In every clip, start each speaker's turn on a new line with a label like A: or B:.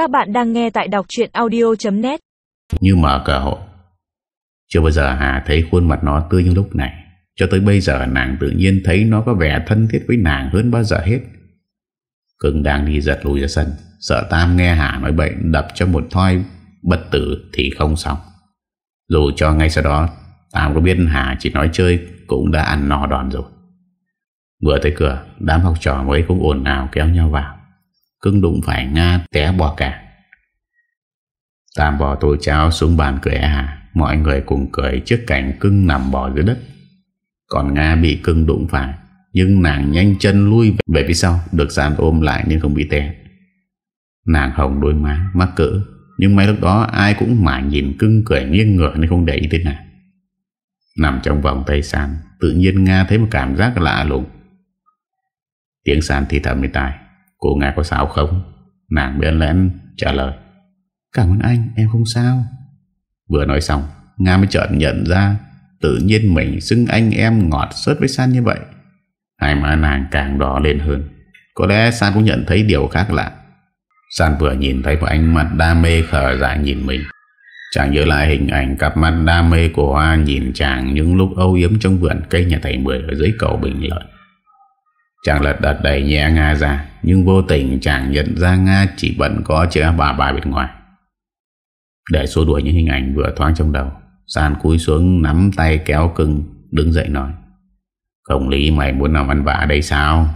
A: Các bạn đang nghe tại đọc chuyện audio.net
B: Như mở cơ hội Chưa bao giờ Hà thấy khuôn mặt nó tươi như lúc này. Cho tới bây giờ, nàng tự nhiên thấy nó có vẻ thân thiết với nàng hơn bao giờ hết. Cưng đang đi giật lùi ra sân, Sợ Tam nghe Hà nói bệnh đập cho một thoi bất tử thì không xong. Dù cho ngay sau đó, Tam có biết Hà chỉ nói chơi cũng đã ăn no đòn rồi. Vừa tới cửa, Đám học trò mới cũng ồn ào kéo nhau vào. Cưng đụng phải Nga té bò cả. Tam bò tô cháo xuống bàn cười à Mọi người cùng cười trước cảnh cưng nằm bò dưới đất. Còn Nga bị cưng đụng phải, Nhưng nàng nhanh chân lui về phía sau, Được sàn ôm lại nên không bị té. Nàng hồng đôi má, mắc cỡ, Nhưng mấy lúc đó ai cũng mãi nhìn cưng cười nghiêng ngửa Nên không để ý thế nào Nằm trong vòng tay sàn, Tự nhiên Nga thấy một cảm giác lạ lùng. Tiếng sàn thì thầm bên tai. Cô Nga có sao không? Nàng bên lén trả lời. Cảm ơn anh em không sao. Vừa nói xong Nga mới chợt nhận ra Tự nhiên mình xưng anh em ngọt sớt với San như vậy. Hai má nàng càng đỏ lên hơn. Có lẽ San cũng nhận thấy điều khác lạ. San vừa nhìn thấy một ánh mặt đam mê khờ dại nhìn mình. Chàng nhớ lại hình ảnh cặp mắt đam mê của Hoa nhìn chàng những lúc âu yếm trong vườn cây nhà thầy Mười ở dưới cầu Bình Lợi. Chàng lật đật đẩy nhẹ Nga ra, Nhưng vô tình chàng nhận ra Nga chỉ bận có chữ bà bà bên ngoài. Để xua đuổi những hình ảnh vừa thoáng trong đầu sàn cúi xuống nắm tay kéo cưng, Đứng dậy nói Không lý mày muốn làm ăn vạ đây sao?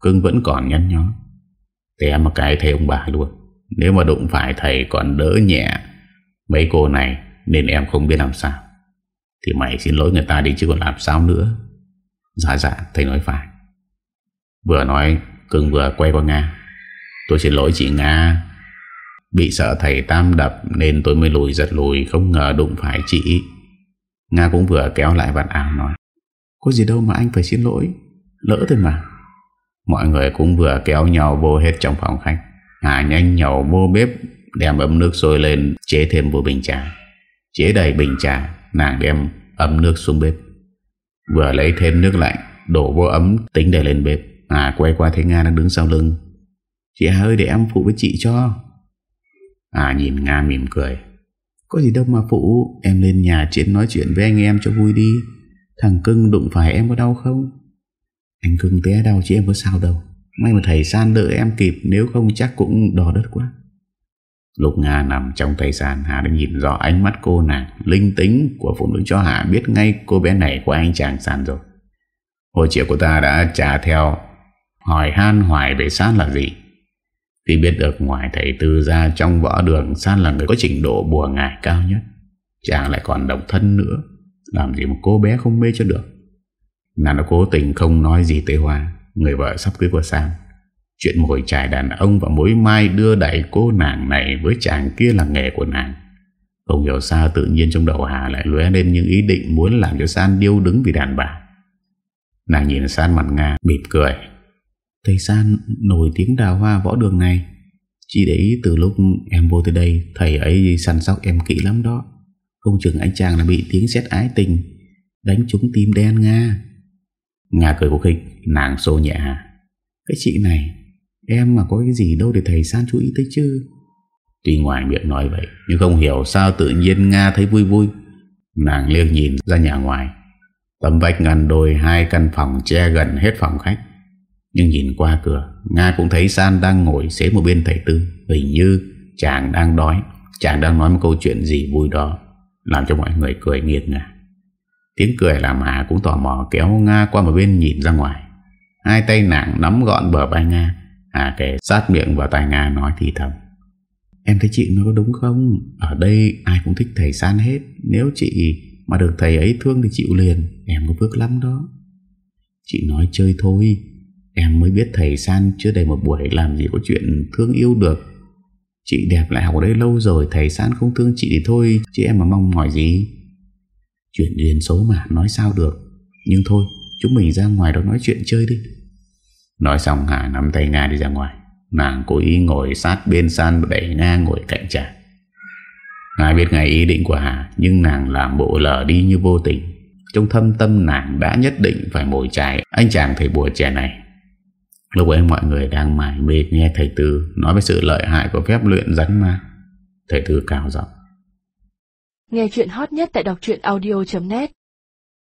B: Cưng vẫn còn nhăn nhó. Té một cái thầy ông bà luôn, Nếu mà đụng phải thầy còn đỡ nhẹ Mấy cô này, Nên em không biết làm sao. Thì mày xin lỗi người ta đi chứ còn làm sao nữa. Dạ dạ thầy nói phải. Vừa nói Cưng vừa quay qua Nga. Tôi xin lỗi chị Nga. Bị sợ thầy Tam đập Nên tôi mới lùi giật lùi, Không ngờ đụng phải chị. Nga cũng vừa kéo lại vạt áo nói, Có gì đâu mà anh phải xin lỗi. Lỡ thôi mà. Mọi người cũng vừa kéo nhau vô hết trong phòng khách. Hà nhanh nhậu vô bếp, Đem ấm nước sôi lên, Chế thêm vô bình trà. Chế đầy bình trà, Nàng đem ấm nước xuống bếp. Vừa lấy thêm nước lạnh, Đổ vô ấm, tính để lên bếp. À quay qua thấy Nga đang đứng sau lưng. Chị Hà ơi, để em phụ với chị cho. À nhìn Nga mỉm cười. Có gì đâu mà phụ. Em lên nhà chiến nói chuyện với anh em cho vui đi. Thằng cưng đụng phải em có đau không? Anh cưng té đau chứ em có sao đâu. May mà thầy San đợi em kịp, Nếu không chắc cũng đỏ đất quá. Lúc Nga nằm trong tay San, Hà đã nhìn rõ ánh mắt cô nàng Linh tính của phụ nữ cho Hà biết ngay Cô bé này của anh chàng San rồi. Hồi chiều của ta đã trả theo Hỏi han hoài về San là gì Thì biết được ngoài thầy tư ra Trong võ đường San là người có trình độ bùa ngải cao nhất Chàng lại còn độc thân nữa Làm gì một cô bé không mê cho được Nàng đã cố tình không nói gì tới Hoa Người vợ sắp cưới của San Chuyện mồi trải đàn ông và mối mai đưa đẩy cô nàng này với chàng kia là nghề của nàng. Không hiểu sao tự nhiên trong đầu Hà lại lóe lên những ý định muốn làm cho San điêu đứng vì đàn bà. Nàng nhìn San mặt Nga, mỉm cười. Thầy San nổi tiếng đào hoa võ đường này. Chỉ để ý từ lúc em vô tới đây, thầy ấy săn sóc em kỹ lắm đó. Không chừng anh chàng là bị tiếng xét ái tình, đánh trúng tim đen Nga. Nga cười khúc khích, nàng xô nhẹ Hà. Cái chị này Em mà có cái gì đâu để thầy San chú ý tới chứ Tuy ngoài miệng nói vậy Nhưng không hiểu sao tự nhiên Nga thấy vui vui Nàng liêng nhìn ra nhà ngoài Tấm vách ngăn đôi hai căn phòng che gần hết phòng khách nhưng nhìn qua cửa, Nga cũng thấy San đang ngồi xế một bên thầy Tư. Hình như chàng đang đói, Chàng đang nói một câu chuyện gì vui đó, Làm cho mọi người cười nghiệt ngả. Tiếng cười làm Hà cũng tò mò kéo Nga qua một bên nhìn ra ngoài. Hai tay nàng nắm gọn bờ vai Nga. Hà kể sát miệng vào tai Nga nói thì thầm, Em thấy chị nói có đúng không? Ở đây ai cũng thích thầy San hết. Nếu chị mà được thầy ấy thương thì chịu liền. Em có bước lắm đó. Chị nói chơi thôi. Em mới biết thầy San chưa đầy một buổi Làm gì có chuyện thương yêu được. Chị đẹp lại học ở đây lâu rồi, Thầy San không thương chị thì thôi, Chứ em mà mong mỏi gì. Chuyện duyên số mà, nói sao được. Nhưng thôi, chúng mình ra ngoài đó nói chuyện chơi đi. Nói xong Hà nắm tay Nga đi ra ngoài. Nàng cố ý ngồi sát bên san Đẩy Nga ngồi cạnh chàng. Nga biết ngay ý định của Hà, Nhưng nàng làm bộ lờ đi như vô tình. Trong thâm tâm nàng đã nhất định phải mồi chài Anh chàng thầy bùa trẻ này Lúc ấy mọi người đang mải mê nghe thầy Tư nói về sự lợi hại của phép luyện rắn ma. Thầy Tư cao giọng.
C: Nghe chuyện hot nhất tại đọc audio.net